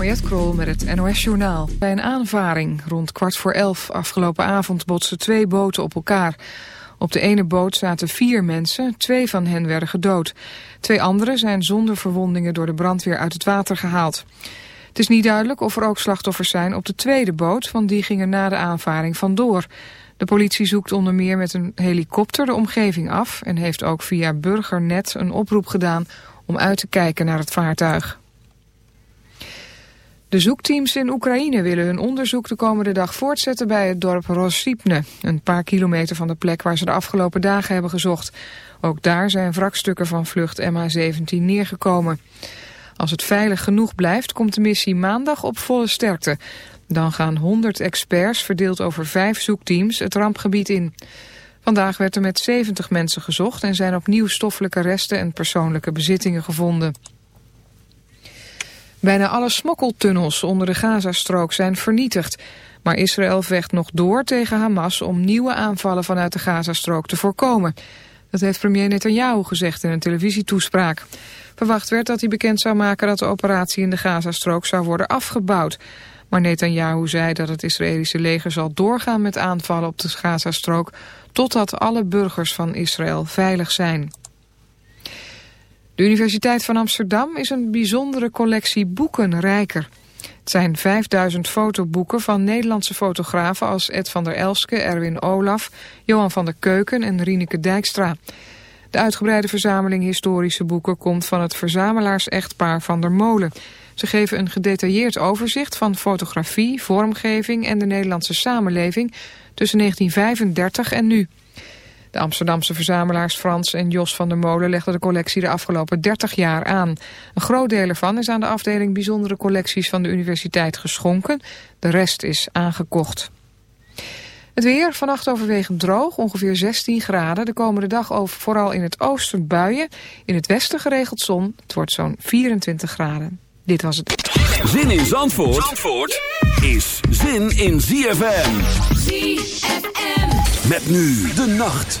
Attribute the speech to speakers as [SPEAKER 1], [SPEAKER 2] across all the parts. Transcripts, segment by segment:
[SPEAKER 1] Mariette Krol met het NOS Journaal. Bij een aanvaring rond kwart voor elf afgelopen avond botsten twee boten op elkaar. Op de ene boot zaten vier mensen, twee van hen werden gedood. Twee anderen zijn zonder verwondingen door de brandweer uit het water gehaald. Het is niet duidelijk of er ook slachtoffers zijn op de tweede boot, want die gingen na de aanvaring vandoor. De politie zoekt onder meer met een helikopter de omgeving af... en heeft ook via Burgernet een oproep gedaan om uit te kijken naar het vaartuig. De zoekteams in Oekraïne willen hun onderzoek de komende dag voortzetten bij het dorp Rosipne, een paar kilometer van de plek waar ze de afgelopen dagen hebben gezocht. Ook daar zijn wrakstukken van vlucht MH17 neergekomen. Als het veilig genoeg blijft, komt de missie maandag op volle sterkte. Dan gaan 100 experts, verdeeld over vijf zoekteams, het rampgebied in. Vandaag werd er met 70 mensen gezocht en zijn opnieuw stoffelijke resten en persoonlijke bezittingen gevonden. Bijna alle smokkeltunnels onder de Gazastrook zijn vernietigd. Maar Israël vecht nog door tegen Hamas om nieuwe aanvallen vanuit de Gazastrook te voorkomen. Dat heeft premier Netanyahu gezegd in een televisietoespraak. Verwacht werd dat hij bekend zou maken dat de operatie in de Gazastrook zou worden afgebouwd. Maar Netanyahu zei dat het Israëlische leger zal doorgaan met aanvallen op de Gazastrook... totdat alle burgers van Israël veilig zijn. De Universiteit van Amsterdam is een bijzondere collectie boeken rijker. Het zijn 5000 fotoboeken van Nederlandse fotografen als Ed van der Elske, Erwin Olaf, Johan van der Keuken en Rieneke Dijkstra. De uitgebreide verzameling historische boeken komt van het verzamelaars-echtpaar Van der Molen. Ze geven een gedetailleerd overzicht van fotografie, vormgeving en de Nederlandse samenleving tussen 1935 en nu. De Amsterdamse verzamelaars Frans en Jos van der Molen legden de collectie de afgelopen 30 jaar aan. Een groot deel ervan is aan de afdeling bijzondere collecties van de universiteit geschonken. De rest is aangekocht. Het weer, vannacht overwegend droog, ongeveer 16 graden. De komende dag over, vooral in het oosten buien. In het westen geregeld zon. Het wordt zo'n 24 graden. Dit was het.
[SPEAKER 2] Zin in Zandvoort, Zandvoort is zin in ZFM.
[SPEAKER 3] ZFM.
[SPEAKER 2] Met nu de nacht.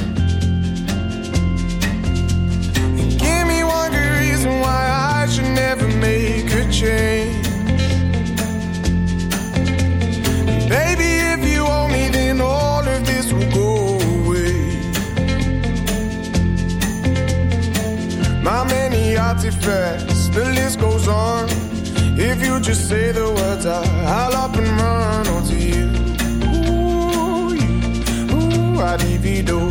[SPEAKER 4] Change. Baby, if you me, then all of this will go away. My many artifacts, the list goes on. If you just say the words, I'll and run you. Ooh, you, ooh, I divido. Over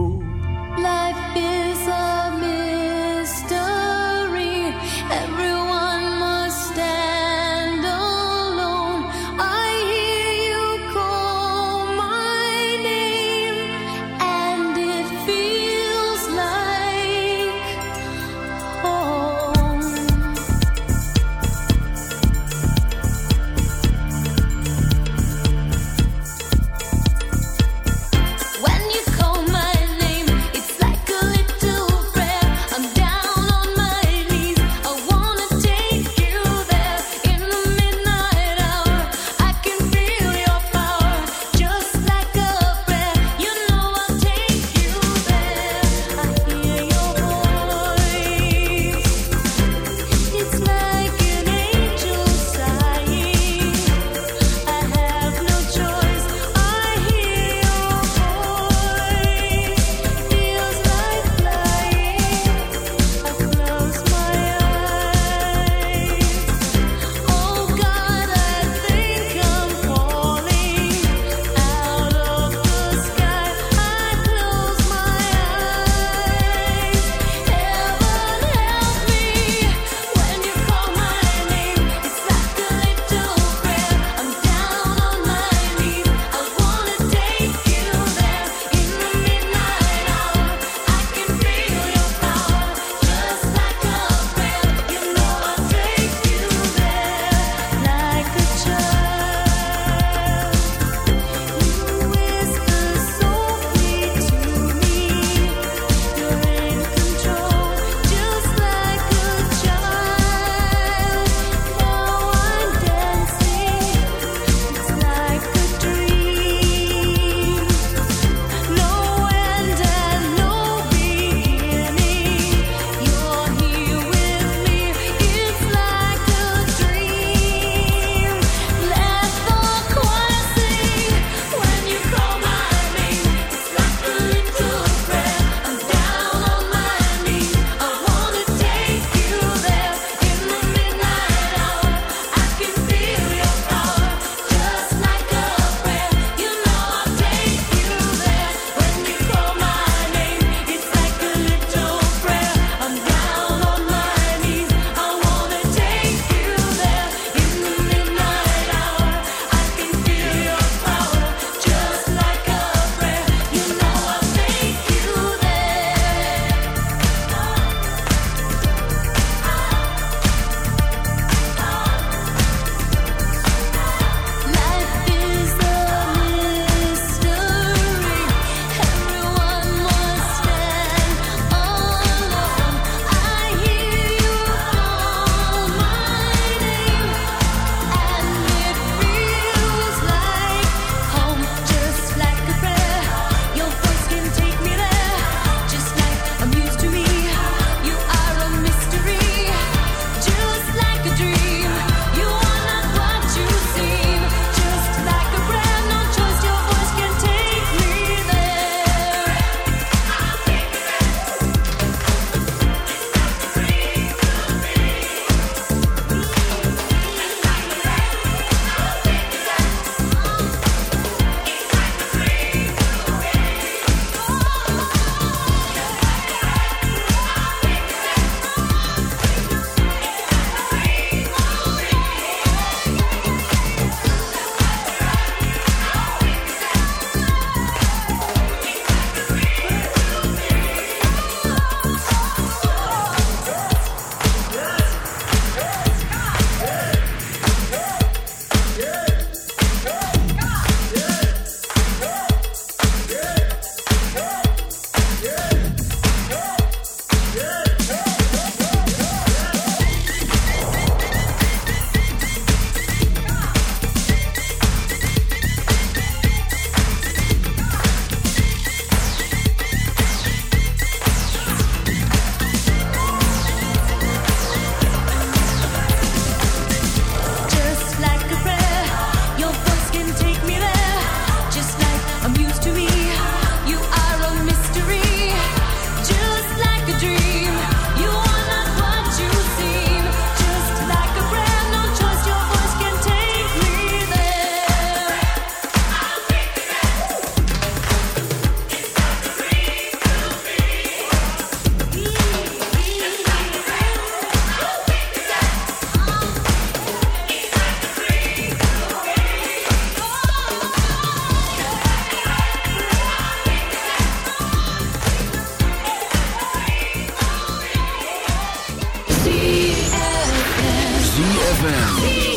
[SPEAKER 2] ZFM.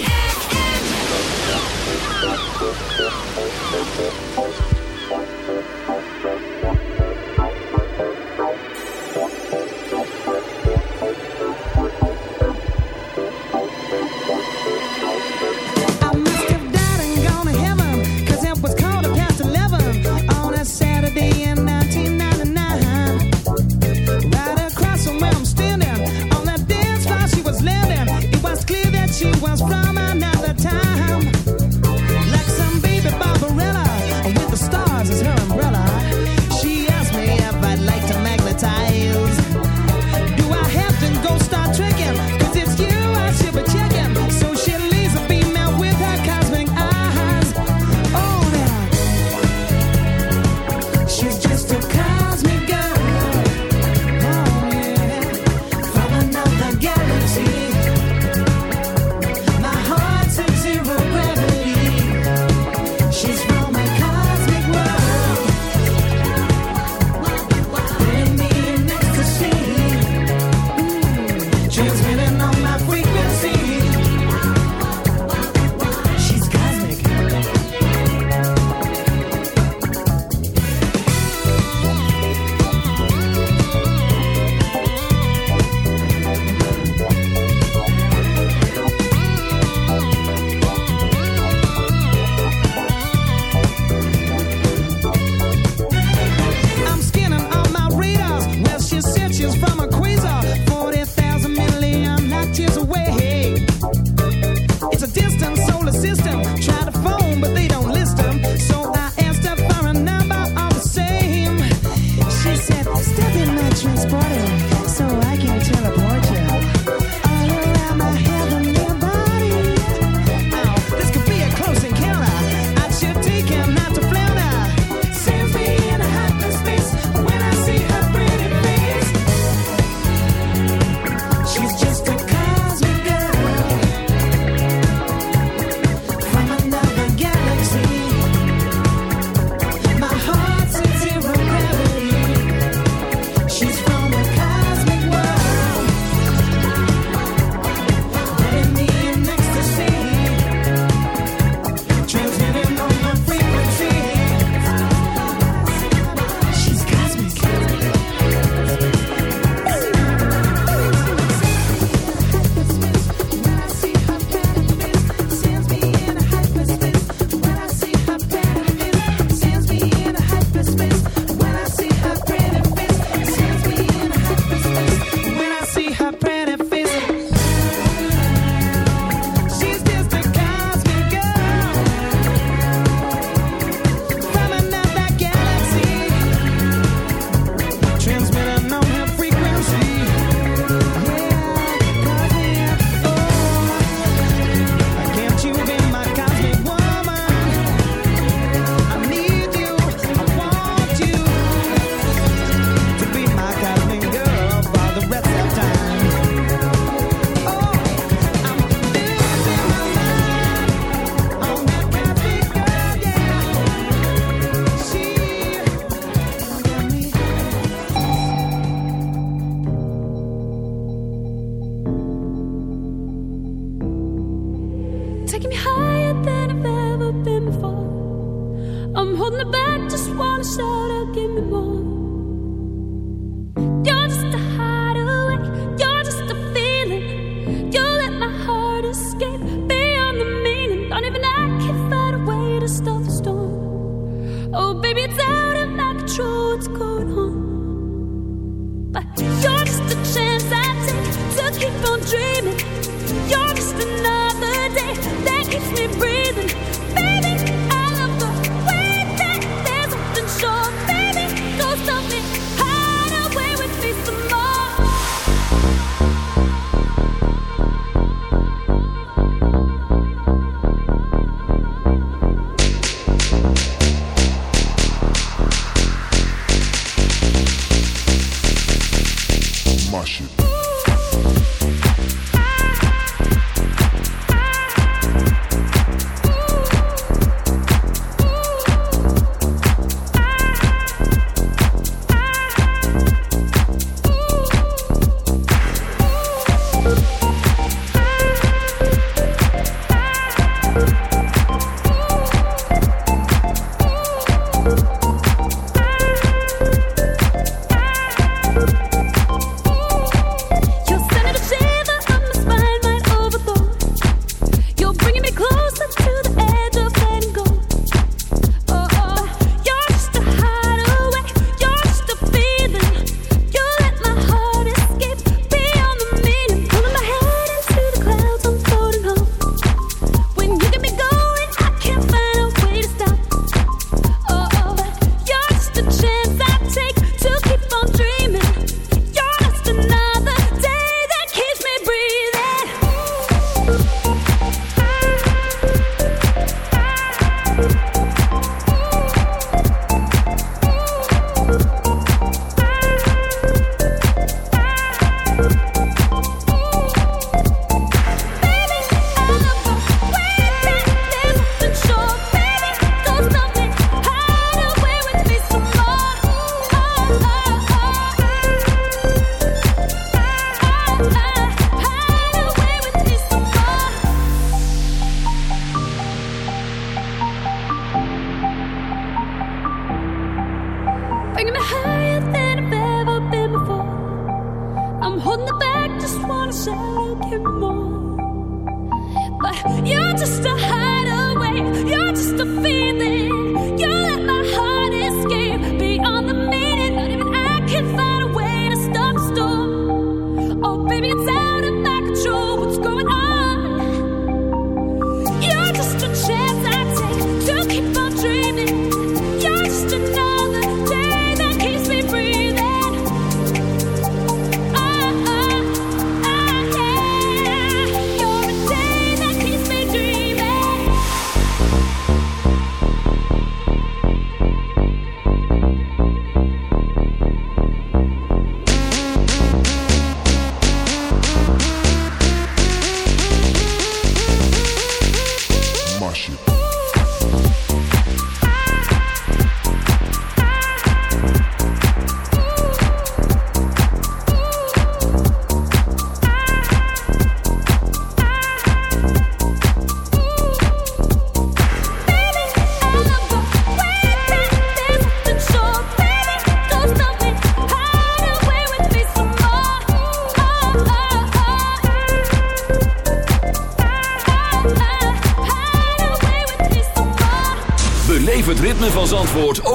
[SPEAKER 5] Just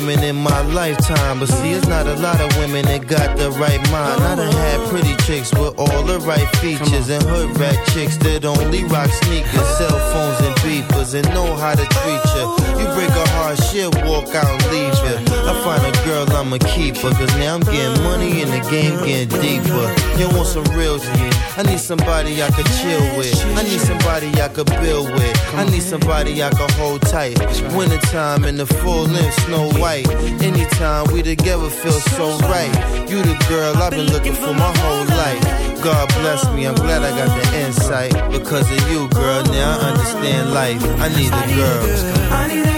[SPEAKER 6] Women in my lifetime, but see, it's not a lot of women that got the right mind. I done had pretty chicks with all the right features, and hood rat chicks that only rock sneakers, cell phones, and beepers, and know how to treat you. You break a heart, she'll walk out and leave you. I find a girl, I'ma keep her, cause now I'm getting money and the game getting deeper. You want some real shit? I need somebody I could chill with. I need somebody I could build with. I need somebody I could hold tight. Wintertime in the full length, snow white. Anytime we together feel so right. You the girl I've been looking for my whole life. God bless me, I'm glad I got the insight. Because of you, girl, now I understand life. I need a girl.
[SPEAKER 7] I need a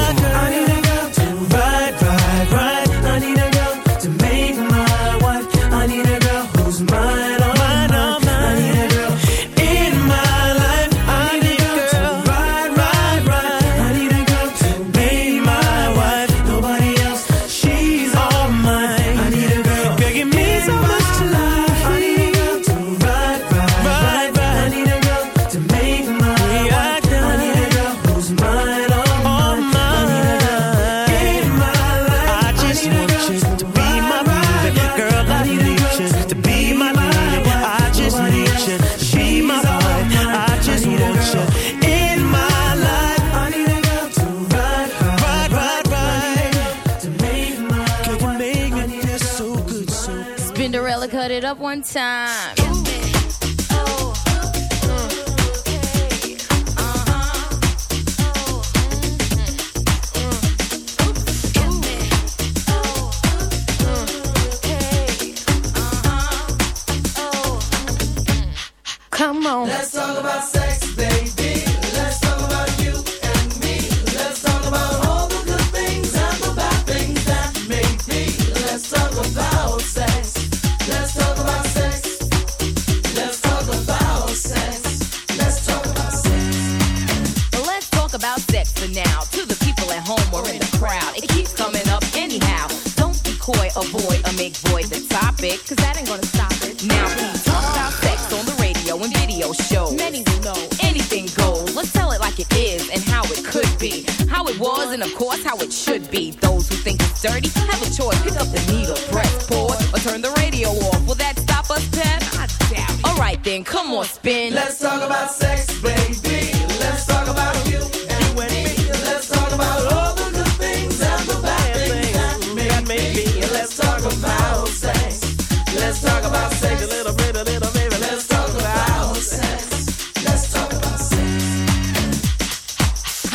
[SPEAKER 8] Time. Then, come on, spin.
[SPEAKER 9] Let's talk about sex, baby. Let's talk about you and me. Let's talk about all the good things and the bad things that may be. Let's talk about sex. Let's talk about sex. A little bit, a little baby. Let's talk about sex. Let's talk about sex.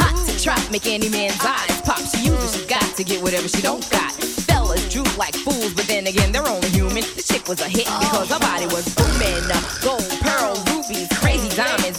[SPEAKER 8] Hot to trap, make any man's eyes pop. She uses, she got to get whatever she don't got. Fellas droop like fools, but then again, they're only human. The chick was a hit because her body was booming.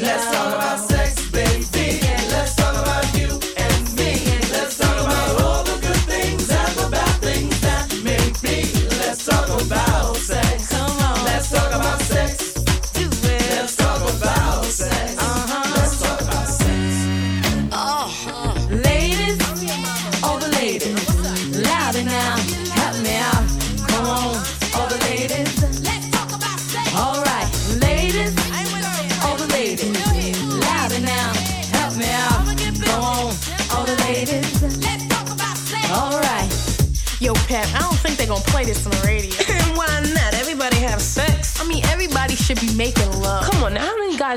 [SPEAKER 9] Let's talk about